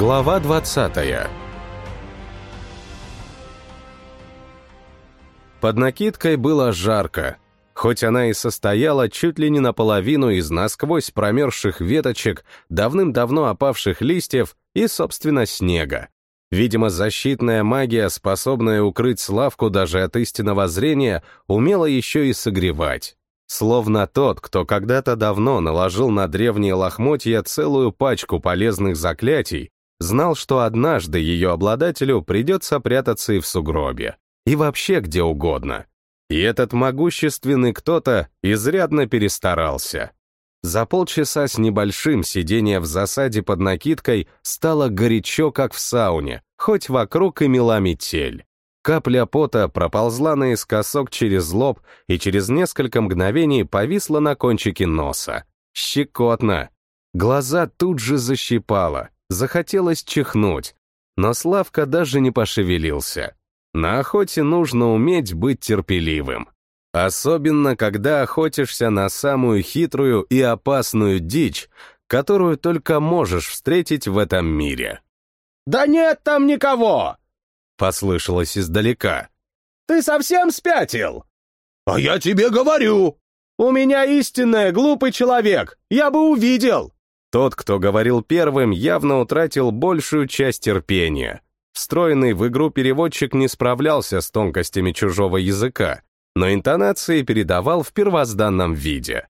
Глава 20 Под накидкой было жарко, хоть она и состояла чуть ли не наполовину из насквозь промерзших веточек, давным-давно опавших листьев и, собственно, снега. Видимо, защитная магия, способная укрыть Славку даже от истинного зрения, умела еще и согревать. Словно тот, кто когда-то давно наложил на древние лохмотья целую пачку полезных заклятий, знал, что однажды ее обладателю придется прятаться и в сугробе, и вообще где угодно. И этот могущественный кто-то изрядно перестарался. За полчаса с небольшим сидения в засаде под накидкой стало горячо, как в сауне, хоть вокруг и мела метель. Капля пота проползла наискосок через лоб и через несколько мгновений повисла на кончике носа. Щекотно. Глаза тут же защипало, Захотелось чихнуть, но Славка даже не пошевелился. На охоте нужно уметь быть терпеливым. Особенно, когда охотишься на самую хитрую и опасную дичь, которую только можешь встретить в этом мире. «Да нет там никого!» — послышалось издалека. «Ты совсем спятил?» «А я тебе говорю!» «У меня истинный глупый человек, я бы увидел!» Тот, кто говорил первым, явно утратил большую часть терпения. Встроенный в игру переводчик не справлялся с тонкостями чужого языка, но интонации передавал в первозданном виде.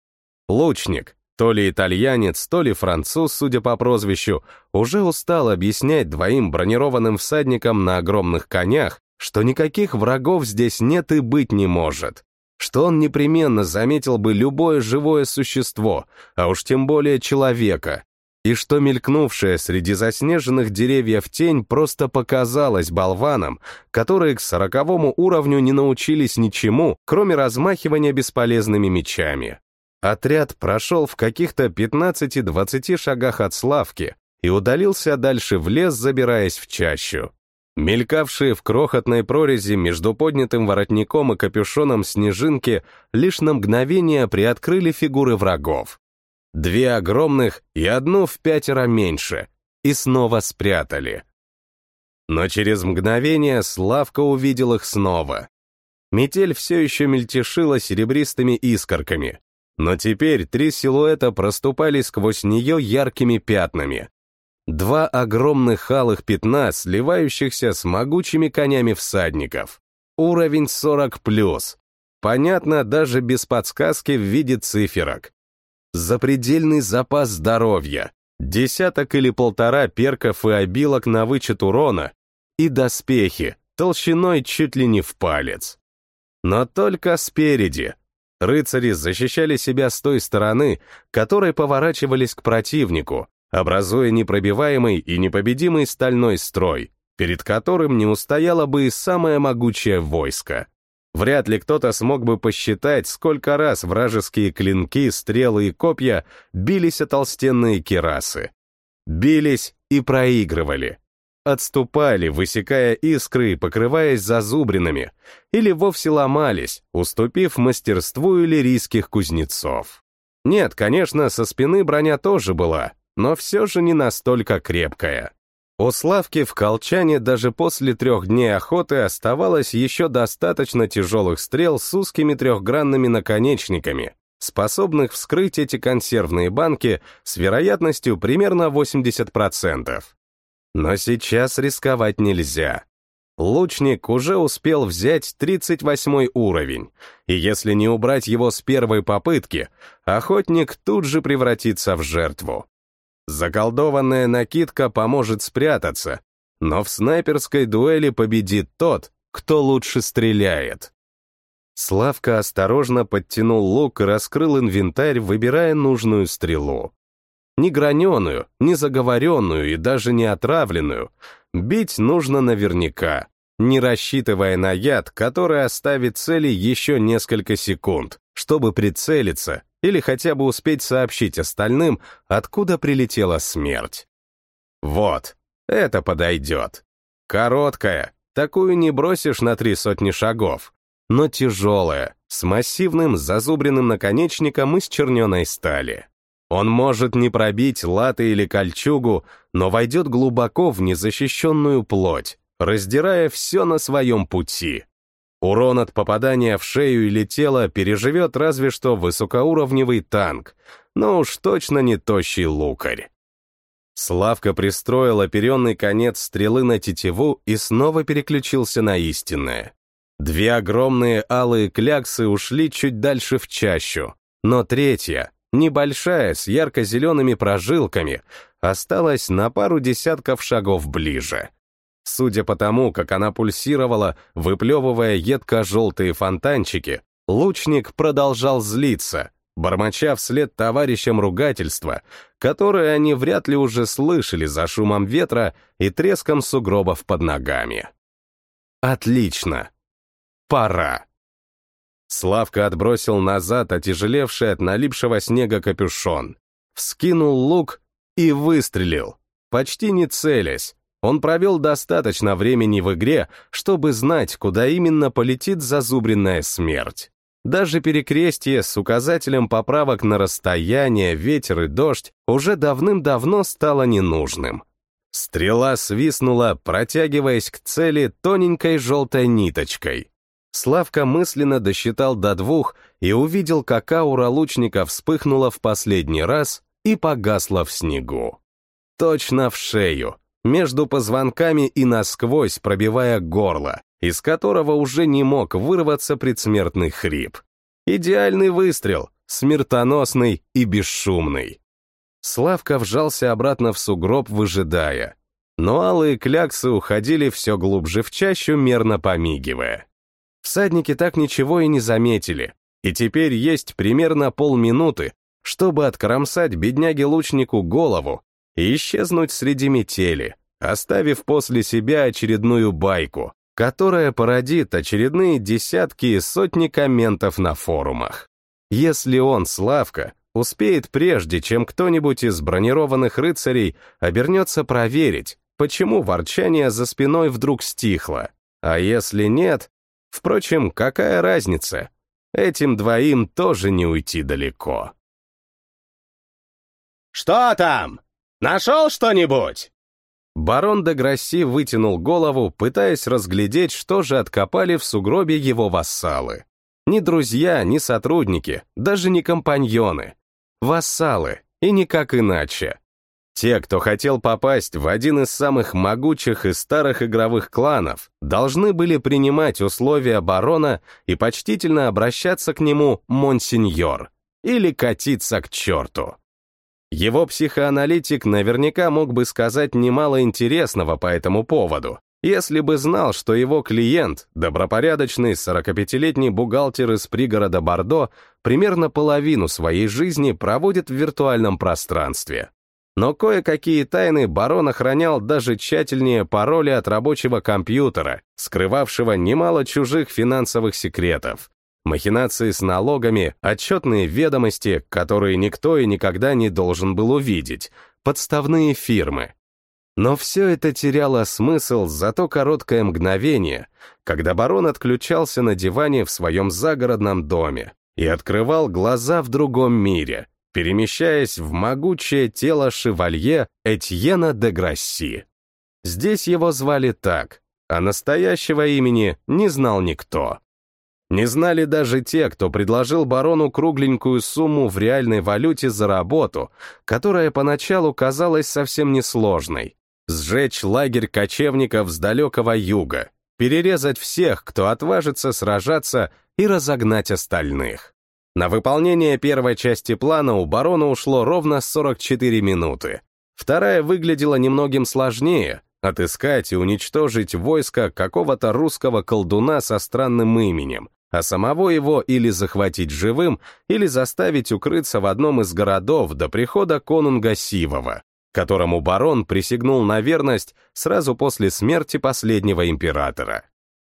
Лучник, то ли итальянец, то ли француз, судя по прозвищу, уже устал объяснять двоим бронированным всадникам на огромных конях, что никаких врагов здесь нет и быть не может что он непременно заметил бы любое живое существо, а уж тем более человека, и что мелькнувшая среди заснеженных деревьев тень просто показалась болванам, которые к сороковому уровню не научились ничему, кроме размахивания бесполезными мечами. Отряд прошел в каких-то 15-20 шагах от Славки и удалился дальше в лес, забираясь в чащу. Мелькавшие в крохотной прорези между поднятым воротником и капюшоном снежинки лишь на мгновение приоткрыли фигуры врагов. Две огромных и одну в пятеро меньше, и снова спрятали. Но через мгновение Славка увидел их снова. Метель все еще мельтешила серебристыми искорками, но теперь три силуэта проступали сквозь нее яркими пятнами. Два огромных алых пятна, сливающихся с могучими конями всадников. Уровень 40+. Понятно даже без подсказки в виде циферок. Запредельный запас здоровья, десяток или полтора перков и обилок на вычет урона и доспехи, толщиной чуть ли не в палец. Но только спереди. Рыцари защищали себя с той стороны, которой поворачивались к противнику, образуя непробиваемый и непобедимый стальной строй, перед которым не устояло бы и самое могучее войско. Вряд ли кто-то смог бы посчитать, сколько раз вражеские клинки, стрелы и копья бились о толстенные керасы. Бились и проигрывали. Отступали, высекая искры и покрываясь зазубринами, или вовсе ломались, уступив мастерству иллирийских кузнецов. Нет, конечно, со спины броня тоже была, но все же не настолько крепкая. У Славки в Колчане даже после трех дней охоты оставалось еще достаточно тяжелых стрел с узкими трехгранными наконечниками, способных вскрыть эти консервные банки с вероятностью примерно 80%. Но сейчас рисковать нельзя. Лучник уже успел взять 38 уровень, и если не убрать его с первой попытки, охотник тут же превратится в жертву. Заколдованная накидка поможет спрятаться, но в снайперской дуэли победит тот, кто лучше стреляет. Славка осторожно подтянул лук и раскрыл инвентарь, выбирая нужную стрелу. Не граненую, не заговоренную и даже не отравленную. Бить нужно наверняка, не рассчитывая на яд, который оставит цели еще несколько секунд, чтобы прицелиться или хотя бы успеть сообщить остальным, откуда прилетела смерть. Вот, это подойдет. Короткая, такую не бросишь на три сотни шагов, но тяжелая, с массивным зазубренным наконечником из черненой стали. Он может не пробить латы или кольчугу, но войдет глубоко в незащищенную плоть, раздирая все на своем пути. Урон от попадания в шею или тело переживет разве что высокоуровневый танк, но уж точно не тощий лукарь. Славка пристроил оперенный конец стрелы на тетиву и снова переключился на истинное. Две огромные алые кляксы ушли чуть дальше в чащу, но третья, небольшая, с ярко-зелеными прожилками, осталась на пару десятков шагов ближе. Судя по тому, как она пульсировала, выплевывая едко-желтые фонтанчики, лучник продолжал злиться, бормоча вслед товарищам ругательства, которые они вряд ли уже слышали за шумом ветра и треском сугробов под ногами. Отлично. Пора. Славка отбросил назад отяжелевший от налипшего снега капюшон, вскинул лук и выстрелил, почти не целясь. Он провел достаточно времени в игре, чтобы знать, куда именно полетит зазубренная смерть. Даже перекрестие с указателем поправок на расстояние, ветер и дождь уже давным-давно стало ненужным. Стрела свистнула, протягиваясь к цели тоненькой желтой ниточкой. Славка мысленно досчитал до двух и увидел, как аура лучника вспыхнула в последний раз и погасла в снегу. Точно в шею, между позвонками и насквозь пробивая горло, из которого уже не мог вырваться предсмертный хрип. Идеальный выстрел, смертоносный и бесшумный. Славка вжался обратно в сугроб, выжидая. Но алые кляксы уходили все глубже в чащу, мерно помигивая. Всадники так ничего и не заметили, и теперь есть примерно полминуты, чтобы откромсать бедняге-лучнику голову и исчезнуть среди метели, оставив после себя очередную байку, которая породит очередные десятки и сотни комментов на форумах. Если он, Славка, успеет прежде, чем кто-нибудь из бронированных рыцарей обернется проверить, почему ворчание за спиной вдруг стихло. А если нет, впрочем, какая разница? Этим двоим тоже не уйти далеко. «Что там? Нашел что-нибудь?» Барон де Грасси вытянул голову, пытаясь разглядеть, что же откопали в сугробе его вассалы. Ни друзья, ни сотрудники, даже не компаньоны. Вассалы, и никак иначе. Те, кто хотел попасть в один из самых могучих и старых игровых кланов, должны были принимать условия барона и почтительно обращаться к нему «монсеньор» или катиться к черту. Его психоаналитик наверняка мог бы сказать немало интересного по этому поводу, если бы знал, что его клиент, добропорядочный 45-летний бухгалтер из пригорода Бордо, примерно половину своей жизни проводит в виртуальном пространстве. Но кое-какие тайны барон охранял даже тщательнее пароли от рабочего компьютера, скрывавшего немало чужих финансовых секретов, Махинации с налогами, отчетные ведомости, которые никто и никогда не должен был увидеть, подставные фирмы. Но все это теряло смысл за то короткое мгновение, когда барон отключался на диване в своем загородном доме и открывал глаза в другом мире, перемещаясь в могучее тело шевалье Этьена де Грасси. Здесь его звали так, а настоящего имени не знал никто. Не знали даже те, кто предложил барону кругленькую сумму в реальной валюте за работу, которая поначалу казалась совсем несложной. Сжечь лагерь кочевников с далекого юга, перерезать всех, кто отважится сражаться, и разогнать остальных. На выполнение первой части плана у барона ушло ровно 44 минуты. Вторая выглядела немногим сложнее — отыскать и уничтожить войско какого-то русского колдуна со странным именем, а самого его или захватить живым, или заставить укрыться в одном из городов до прихода конунга Сивова, которому барон присягнул на верность сразу после смерти последнего императора.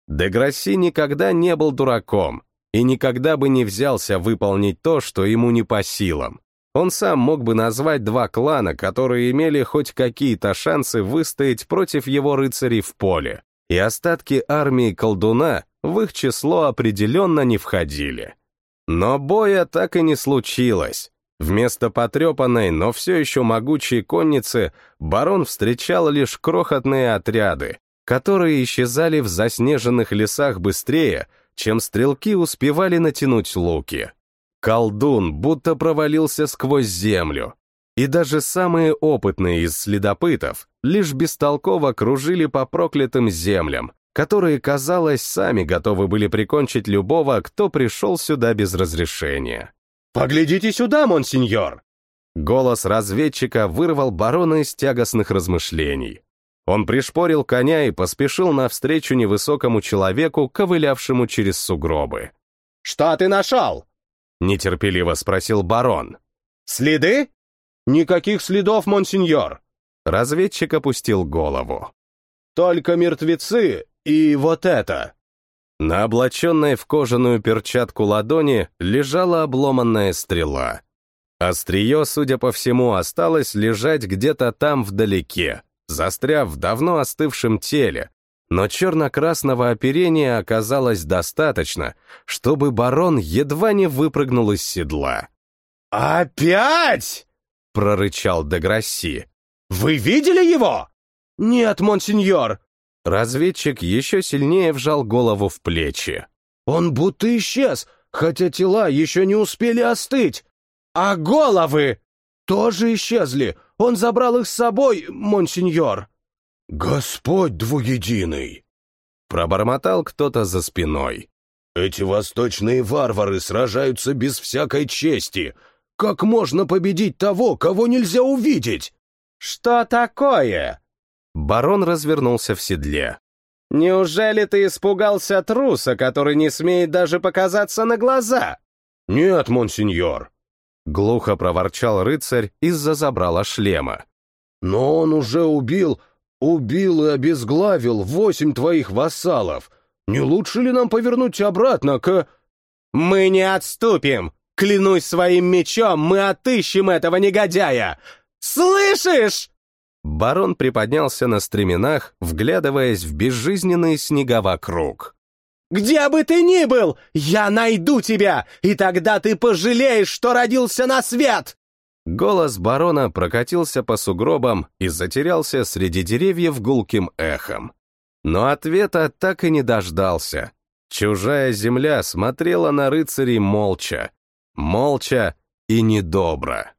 Деграсси никогда не был дураком и никогда бы не взялся выполнить то, что ему не по силам. Он сам мог бы назвать два клана, которые имели хоть какие-то шансы выстоять против его рыцарей в поле, и остатки армии колдуна в их число определенно не входили. Но боя так и не случилось. Вместо потрепанной, но все еще могучей конницы барон встречал лишь крохотные отряды, которые исчезали в заснеженных лесах быстрее, чем стрелки успевали натянуть луки. Колдун будто провалился сквозь землю, и даже самые опытные из следопытов лишь бестолково кружили по проклятым землям, которые, казалось, сами готовы были прикончить любого, кто пришел сюда без разрешения. «Поглядите сюда, монсеньор!» Голос разведчика вырвал барона из тягостных размышлений. Он пришпорил коня и поспешил навстречу невысокому человеку, ковылявшему через сугробы. «Что ты нашел?» — нетерпеливо спросил барон. «Следы?» «Никаких следов, монсеньор!» Разведчик опустил голову. «Только мертвецы и вот это!» На облаченной в кожаную перчатку ладони лежала обломанная стрела. Острие, судя по всему, осталось лежать где-то там вдалеке, застряв в давно остывшем теле, но черно-красного оперения оказалось достаточно, чтобы барон едва не выпрыгнул из седла. «Опять?» — прорычал Деграсси. «Вы видели его?» «Нет, монсеньор». Разведчик еще сильнее вжал голову в плечи. «Он будто исчез, хотя тела еще не успели остыть. А головы тоже исчезли. Он забрал их с собой, монсеньор». «Господь двуединый!» Пробормотал кто-то за спиной. «Эти восточные варвары сражаются без всякой чести. Как можно победить того, кого нельзя увидеть?» «Что такое?» Барон развернулся в седле. «Неужели ты испугался труса, который не смеет даже показаться на глаза?» «Нет, монсеньор», — глухо проворчал рыцарь из-за забрала шлема. «Но он уже убил, убил и обезглавил восемь твоих вассалов. Не лучше ли нам повернуть обратно к...» «Мы не отступим! Клянусь своим мечом, мы отыщем этого негодяя! Слышишь?» Барон приподнялся на стременах, вглядываясь в безжизненный снега вокруг. «Где бы ты ни был, я найду тебя, и тогда ты пожалеешь, что родился на свет!» Голос барона прокатился по сугробам и затерялся среди деревьев гулким эхом. Но ответа так и не дождался. Чужая земля смотрела на рыцарей молча. Молча и недобро.